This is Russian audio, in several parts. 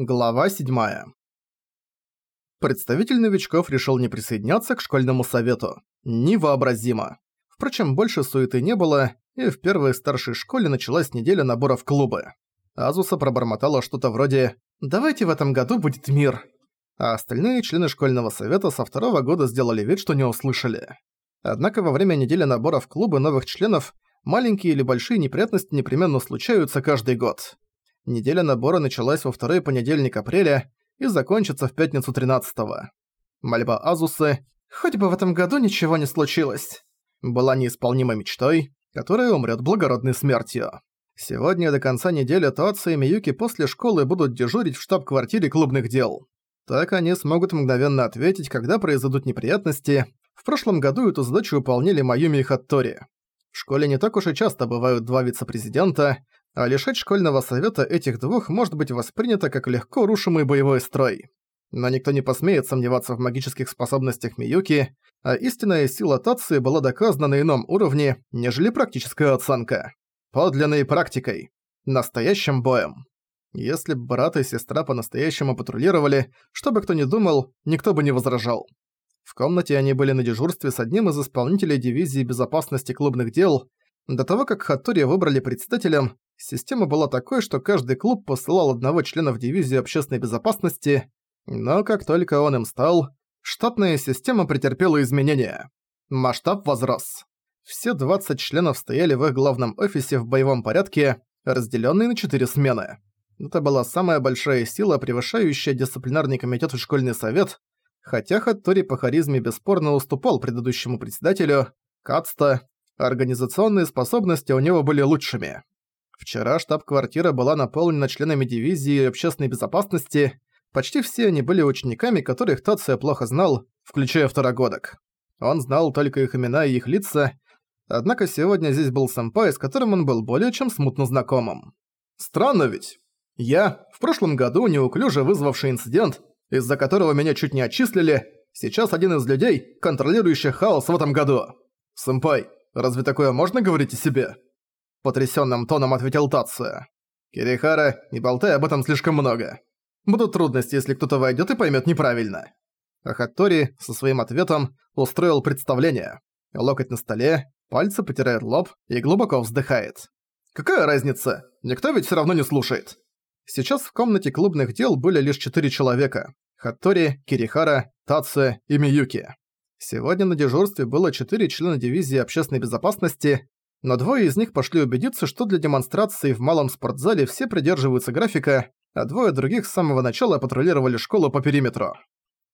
Глава 7. Представитель новичков решил не присоединяться к школьному совету. Невообразимо. Впрочем, больше суеты не было, и в первой старшей школе началась неделя набора в клубы. Азуса пробормотала что-то вроде «Давайте в этом году будет мир», а остальные члены школьного совета со второго года сделали вид, что не услышали. Однако во время недели набора в клубы новых членов маленькие или большие неприятности непременно случаются каждый год. Неделя набора началась во второй понедельник апреля и закончится в пятницу 13-го. Мольба Азусы «Хоть бы в этом году ничего не случилось» была неисполнимой мечтой, которая умрет благородной смертью. Сегодня до конца недели Тоатса и Миюки после школы будут дежурить в штаб-квартире клубных дел. Так они смогут мгновенно ответить, когда произойдут неприятности. В прошлом году эту задачу выполнили Майюми и Хаттори. В школе не так уж и часто бывают два вице-президента, а лишать школьного совета этих двух может быть воспринято как легко рушимый боевой строй. Но никто не посмеет сомневаться в магических способностях Миюки, а истинная сила Тации была доказана на ином уровне, нежели практическая оценка. Подлинной практикой. Настоящим боем. Если бы брат и сестра по-настоящему патрулировали, что бы кто ни думал, никто бы не возражал. В комнате они были на дежурстве с одним из исполнителей дивизии безопасности клубных дел. До того, как Хаттори выбрали председателем, Система была такой, что каждый клуб посылал одного члена в дивизию общественной безопасности, но как только он им стал, штатная система претерпела изменения. Масштаб возрос. Все 20 членов стояли в их главном офисе в боевом порядке, разделенные на 4 смены. Это была самая большая сила, превышающая дисциплинарный комитет и школьный совет, хотя Хаттори по харизме бесспорно уступал предыдущему председателю, Кацта, организационные способности у него были лучшими. Вчера штаб-квартира была наполнена членами дивизии общественной безопасности. Почти все они были учениками, которых Тация плохо знал, включая второгодок. Он знал только их имена и их лица, однако сегодня здесь был сэмпай, с которым он был более чем смутно знакомым. Странно ведь. Я, в прошлом году неуклюже вызвавший инцидент, из-за которого меня чуть не отчислили, сейчас один из людей, контролирующих хаос в этом году. Сэмпай, разве такое можно говорить о себе? Потрясённым тоном ответил Тация. «Кирихара, не болтай об этом слишком много. Будут трудности, если кто-то войдёт и поймёт неправильно». Ахаттори со своим ответом устроил представление. Локоть на столе, пальцы потирает лоб и глубоко вздыхает. «Какая разница? Никто ведь всё равно не слушает». Сейчас в комнате клубных дел были лишь четыре человека. Хаттори, Кирихара, Тацуя и Миюки. Сегодня на дежурстве было четыре члена дивизии общественной безопасности, но двое из них пошли убедиться, что для демонстрации в малом спортзале все придерживаются графика, а двое других с самого начала патрулировали школу по периметру.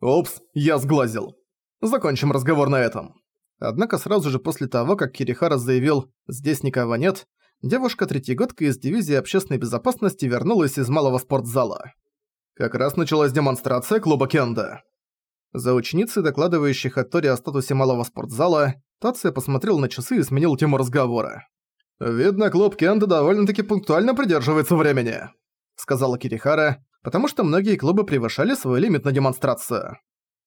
«Упс, я сглазил. Закончим разговор на этом». Однако сразу же после того, как Кирихара заявил «здесь никого нет», девушка-третьегодка из дивизии общественной безопасности вернулась из малого спортзала. Как раз началась демонстрация клуба Кенда. За ученицей, докладывающей Хаттори о статусе малого спортзала, Тация посмотрел на часы и сменил тему разговора. «Видно, клуб Кенда довольно-таки пунктуально придерживается времени», — сказала Кирихара, потому что многие клубы превышали свой лимит на демонстрацию.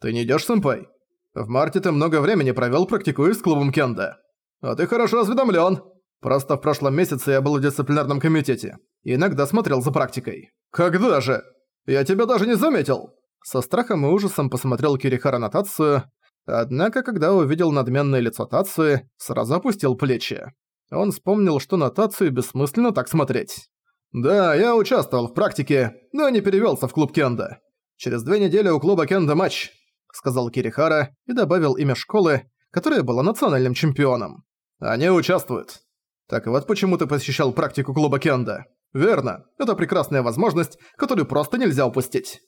«Ты не идёшь, сэмпай? В марте ты много времени провёл, практикуясь с клубом Кенда. А ты хорошо осведомлён. Просто в прошлом месяце я был в дисциплинарном комитете. И иногда смотрел за практикой. Когда же? Я тебя даже не заметил!» Со страхом и ужасом посмотрел Кирихара на Тацию, Однако, когда увидел надменное лицо Тацуи, сразу опустил плечи. Он вспомнил, что на Тацию бессмысленно так смотреть. «Да, я участвовал в практике, но не перевелся в клуб Кенда. Через две недели у клуба Кенда матч», — сказал Кирихара и добавил имя школы, которая была национальным чемпионом. «Они участвуют. Так вот почему ты посещал практику клуба Кенда. Верно, это прекрасная возможность, которую просто нельзя упустить».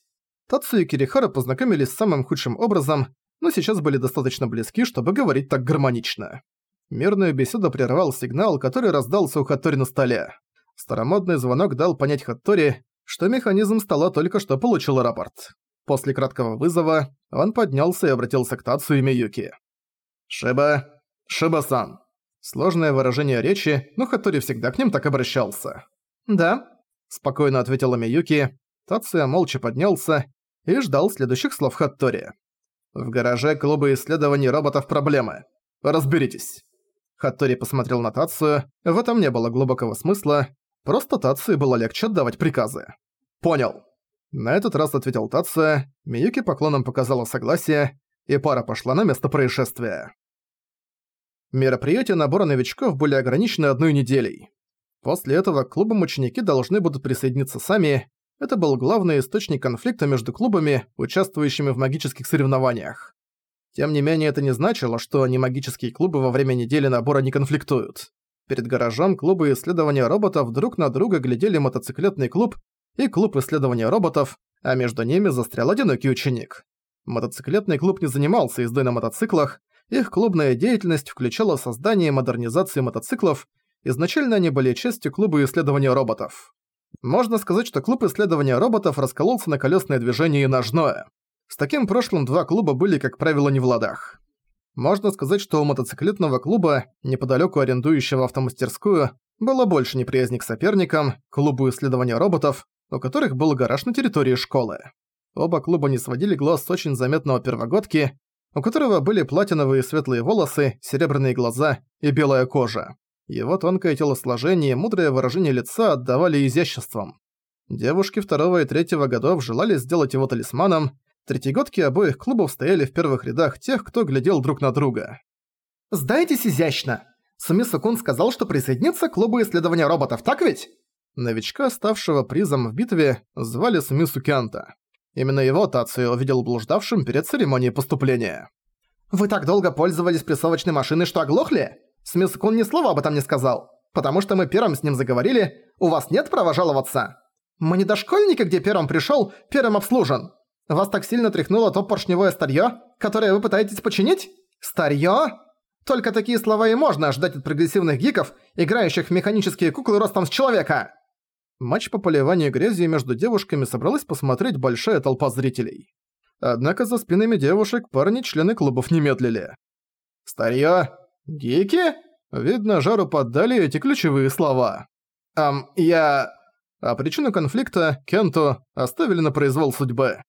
Тацу и Кирихара познакомились самым худшим образом, но сейчас были достаточно близки, чтобы говорить так гармонично. Мирную беседу прервал сигнал, который раздался у Хаттори на столе. Старомодный звонок дал понять Хаттори, что механизм стола только что получил рапорт. После краткого вызова он поднялся и обратился к Тацу и Миюки. «Шиба... Шиба-сан». Сложное выражение речи, но Хаттори всегда к ним так обращался. «Да», — спокойно ответила Миюки. Тацуя молча поднялся и ждал следующих слов Хаттори. В гараже клуба исследований роботов проблемы. Разберитесь. Хаттори посмотрел на Тацию, в этом не было глубокого смысла, просто Тации было легче отдавать приказы. Понял. На этот раз ответил Тация, Миюки поклоном показала согласие, и пара пошла на место происшествия. Мероприятия набора новичков были ограничены одной неделей. После этого к клубам ученики должны будут присоединиться сами. Это был главный источник конфликта между клубами, участвующими в магических соревнованиях. Тем не менее, это не значило, что немагические клубы во время недели набора не конфликтуют. Перед гаражом клубы исследования роботов друг на друга глядели мотоциклетный клуб и клуб исследования роботов, а между ними застрял одинокий ученик. Мотоциклетный клуб не занимался ездой на мотоциклах, их клубная деятельность включала создание и модернизацию мотоциклов, изначально они были частью клуба исследования роботов. Можно сказать, что клуб исследования роботов раскололся на колесное движение и ножное. С таким прошлым два клуба были, как правило, не в ладах. Можно сказать, что у мотоциклетного клуба, неподалеку арендующего автомастерскую, было больше неприязни к соперникам, клубу исследования роботов, у которых был гараж на территории школы. Оба клуба не сводили глаз с очень заметного первогодки, у которого были платиновые светлые волосы, серебряные глаза и белая кожа. Его тонкое телосложение и мудрое выражение лица отдавали изяществом. Девушки второго и третьего годов желали сделать его талисманом, третьегодки обоих клубов стояли в первых рядах тех, кто глядел друг на друга. «Сдайтесь изящно! Суми Сукун сказал, что присоединится к клубу исследования роботов, так ведь?» Новичка, ставшего призом в битве, звали Сумису Кянта. Именно его Тацио увидел блуждавшим перед церемонией поступления. «Вы так долго пользовались прессовочной машиной, что оглохли? Смисукун ни слова об этом не сказал. Потому что мы первым с ним заговорили, у вас нет права жаловаться. Мы не дошкольники, где первым пришёл, первым обслужен. Вас так сильно тряхнуло то поршневое старьё, которое вы пытаетесь починить? Старьё? Только такие слова и можно ожидать от прогрессивных гиков, играющих в механические куклы ростом с человека!» Матч по поливанию грязью между девушками собралась посмотреть большая толпа зрителей. Однако за спинами девушек парни-члены клубов не медлили. «Старьё? Гики?» Видно, жару поддали эти ключевые слова. «Ам, я...» А причину конфликта, Кенту, оставили на произвол судьбы.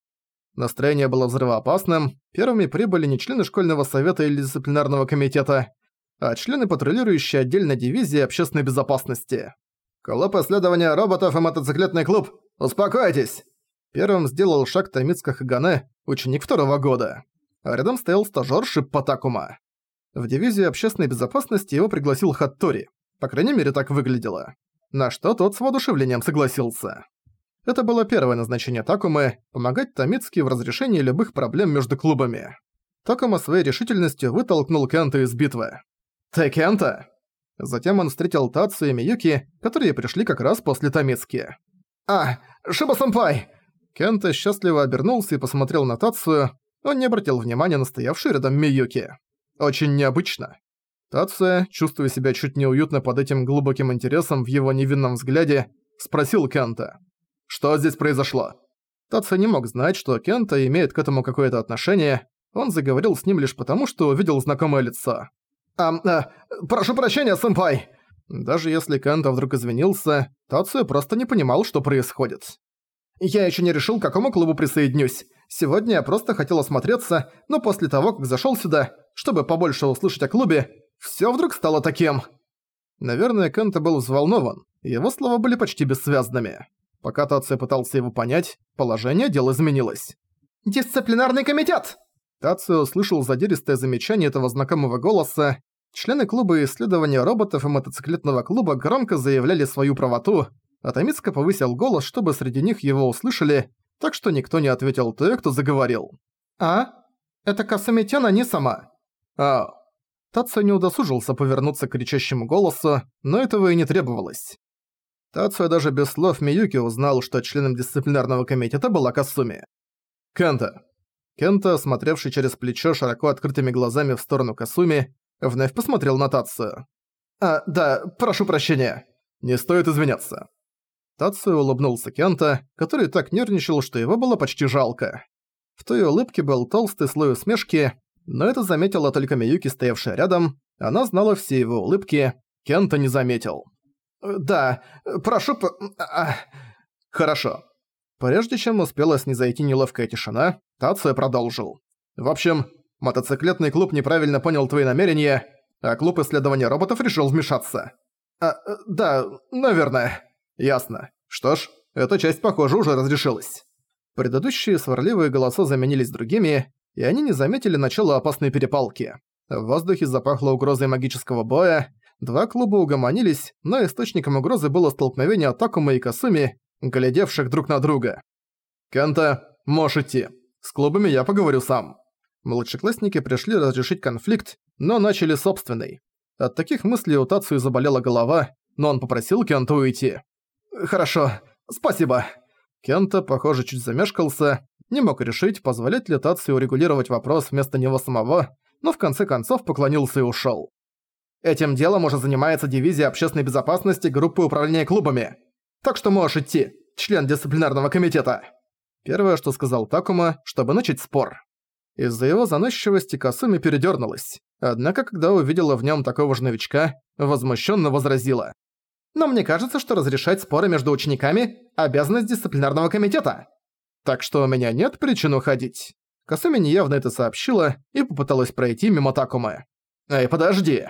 Настроение было взрывоопасным, первыми прибыли не члены школьного совета или дисциплинарного комитета, а члены патрулирующей отдельной дивизии общественной безопасности. «Клуб исследования роботов и мотоциклетный клуб! Успокойтесь!» Первым сделал шаг Томицка Хагане, ученик второго года. А рядом стоял стажёр Шиппатакума. В дивизию общественной безопасности его пригласил Хаттори. По крайней мере, так выглядело. На что тот с воодушевлением согласился. Это было первое назначение Такумы – помогать Томицки в разрешении любых проблем между клубами. Такума своей решительностью вытолкнул Кента из битвы. «Ты Кента?» Затем он встретил Тацу и Миюки, которые пришли как раз после Томицки. «А, Шиба-сэмпай!» Кента счастливо обернулся и посмотрел на Тацию. Он не обратил внимания на стоявшую рядом Миюки. Очень необычно. Тация, чувствуя себя чуть неуютно под этим глубоким интересом в его невинном взгляде, спросил Кента. «Что здесь произошло?» Тация не мог знать, что Кента имеет к этому какое-то отношение. Он заговорил с ним лишь потому, что увидел знакомое лицо. «Ам, э, прошу прощения, сэмпай!» Даже если Кента вдруг извинился, Тацию просто не понимал, что происходит. «Я еще не решил, к какому клубу присоединюсь. Сегодня я просто хотел осмотреться, но после того, как зашел сюда, чтобы побольше услышать о клубе, все вдруг стало таким». Наверное, Кента был взволнован, его слова были почти бессвязными. Пока Тация пытался его понять, положение дел изменилось. «Дисциплинарный комитет!» Тацио услышал задиристое замечание этого знакомого голоса. Члены клуба исследования роботов и мотоциклетного клуба громко заявляли свою правоту, а Томицко повысил голос, чтобы среди них его услышали, так что никто не ответил той, кто заговорил. «А? Это Касамитяна не сама?» «А...» Тацио не удосужился повернуться к кричащему голосу, но этого и не требовалось. Тацио даже без слов Миюки узнал, что членом дисциплинарного комитета была Касуми. «Кента, Кента, смотревший через плечо широко открытыми глазами в сторону Касуми, вновь посмотрел на Тацию. «А, да, прошу прощения». «Не стоит извиняться». Тацию улыбнулся Кента, который так нервничал, что его было почти жалко. В той улыбке был толстый слой усмешки, но это заметила только Миюки, стоявшая рядом. Она знала все его улыбки, Кента не заметил. «Да, прошу по... А, «Хорошо». Прежде чем успела снизойти неловкая тишина, Тация продолжил. «В общем, мотоциклетный клуб неправильно понял твои намерения, а клуб исследования роботов решил вмешаться». «А, да, наверное». «Ясно. Что ж, эта часть, похоже, уже разрешилась». Предыдущие сварливые голоса заменились другими, и они не заметили начала опасной перепалки. В воздухе запахло угрозой магического боя, два клуба угомонились, но источником угрозы было столкновение Такума и Касуми, глядевших друг на друга. «Кента, можешь идти. С клубами я поговорю сам». Младшеклассники пришли разрешить конфликт, но начали собственный. От таких мыслей у Тацию заболела голова, но он попросил Кента уйти. «Хорошо, спасибо». Кента, похоже, чуть замешкался, не мог решить, позволять ли Тацию урегулировать вопрос вместо него самого, но в конце концов поклонился и ушёл. Этим делом уже занимается дивизия общественной безопасности группы управления клубами. Так что можешь идти, член дисциплинарного комитета. Первое, что сказал Такума, чтобы начать спор. Из-за его заносчивости Касуми передёрнулась. Однако, когда увидела в нём такого же новичка, возмущённо возразила. «Но мне кажется, что разрешать споры между учениками – обязанность дисциплинарного комитета. Так что у меня нет причин уходить». Касуми неявно это сообщила и попыталась пройти мимо Такумы. «Эй, подожди!»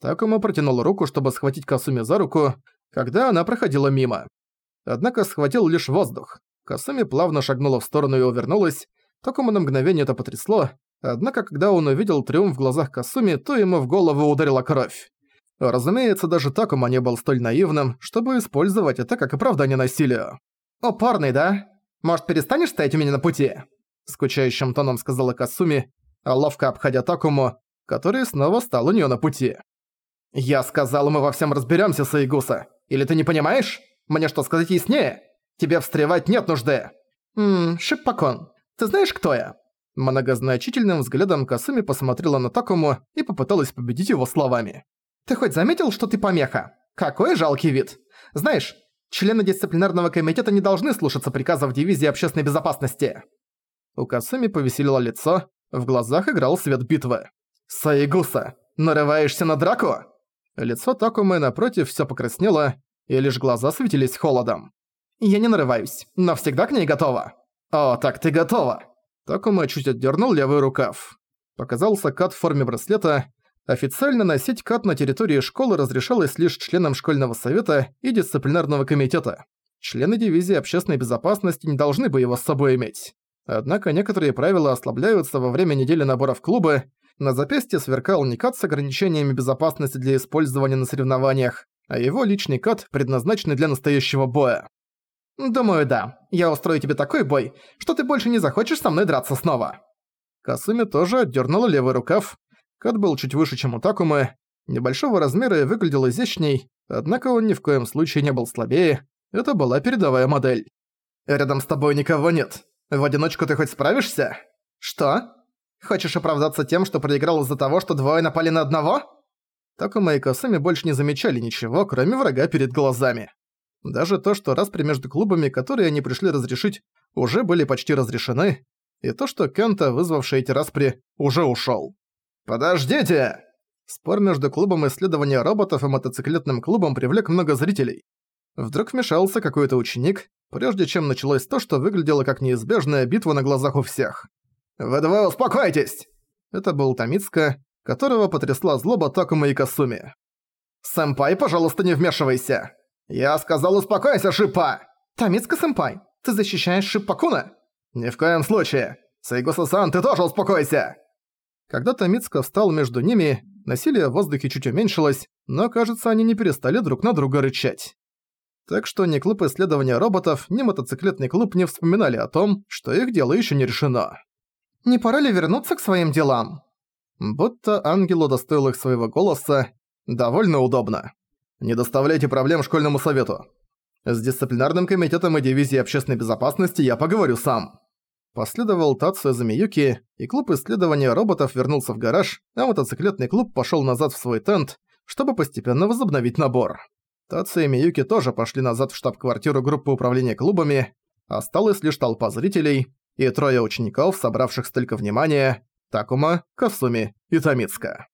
Такума протянул руку, чтобы схватить Касуми за руку, когда она проходила мимо. Однако схватил лишь воздух. Касуми плавно шагнула в сторону и увернулась. Такума на мгновение это потрясло, однако когда он увидел триумф в глазах Касуми, то ему в голову ударила кровь. Разумеется, даже Такума не был столь наивным, чтобы использовать это как оправдание насилию. «О, парный, да? Может, перестанешь стоять у меня на пути?» Скучающим тоном сказала Касуми, ловко обходя Такуму, который снова стал у неё на пути. «Я сказал, мы во всем разберёмся, Саигуса. Или ты не понимаешь? Мне что, сказать яснее? Тебе встревать нет нужды!» «Ммм, Шиппакон, ты знаешь, кто я?» Многозначительным взглядом Касуми посмотрела на Такому и попыталась победить его словами. «Ты хоть заметил, что ты помеха? Какой жалкий вид! Знаешь, члены дисциплинарного комитета не должны слушаться приказов дивизии общественной безопасности!» У Касуми повеселило лицо, в глазах играл свет битвы. «Саигуса, нарываешься на драку?» Лицо Такумы напротив всё покраснело, и лишь глаза светились холодом. «Я не нарываюсь, но всегда к ней готова». «О, так ты готова!» Такума чуть отдернул левый рукав. Показался кат в форме браслета. Официально носить кат на территории школы разрешалось лишь членам школьного совета и дисциплинарного комитета. Члены дивизии общественной безопасности не должны бы его с собой иметь. Однако некоторые правила ослабляются во время недели набора в клубы. На запястье сверкал не кат с ограничениями безопасности для использования на соревнованиях, а его личный кат, предназначенный для настоящего боя. «Думаю, да. Я устрою тебе такой бой, что ты больше не захочешь со мной драться снова». Касуми тоже отдернула левый рукав. Кат был чуть выше, чем у Такумы. Небольшого размера и выглядел изящней, однако он ни в коем случае не был слабее. Это была передовая модель. «Рядом с тобой никого нет. В одиночку ты хоть справишься?» «Что? Хочешь оправдаться тем, что проиграл из-за того, что двое напали на одного?» Такума и Касуми больше не замечали ничего, кроме врага перед глазами. Даже то, что распри между клубами, которые они пришли разрешить, уже были почти разрешены, и то, что Кента, вызвавший эти распри, уже ушёл. «Подождите!» Спор между клубом исследования роботов и мотоциклетным клубом привлек много зрителей. Вдруг вмешался какой-то ученик, прежде чем началось то, что выглядело как неизбежная битва на глазах у всех. «Вы двое успокойтесь!» Это был Тамицка, которого потрясла злоба Такума и Касуми. «Сэмпай, пожалуйста, не вмешивайся!» «Я сказал, успокойся, Шипа!» «Тамицка-сэмпай, ты защищаешь Шиппакуна?» «Ни в коем случае! Сайгуса-сан, ты тоже успокойся!» Когда Тамицка встал между ними, насилие в воздухе чуть уменьшилось, но, кажется, они не перестали друг на друга рычать. Так что ни клуб исследования роботов, ни мотоциклетный клуб не вспоминали о том, что их дело еще не решено. «Не пора ли вернуться к своим делам?» Будто ангел удостоил их своего голоса. Довольно удобно. Не доставляйте проблем школьному совету. С дисциплинарным комитетом и дивизией общественной безопасности я поговорю сам». Последовал Тацуя за Миюки, и клуб исследования роботов вернулся в гараж, а мотоциклетный клуб пошёл назад в свой тент, чтобы постепенно возобновить набор. Тацуя и Миюки тоже пошли назад в штаб-квартиру группы управления клубами, осталась лишь толпа зрителей и трое учеников, собравших столько внимания – Такума, Касуми и Тамицка.